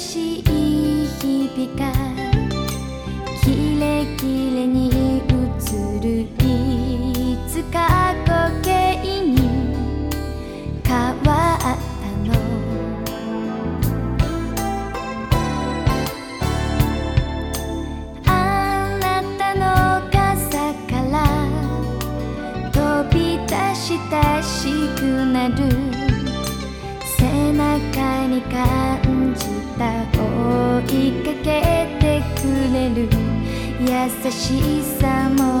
しい日々がキレキレに映るいつか時計に変わったの。あなたの傘から飛び出したしくなる。背中に感じた追いかけてくれる優しさも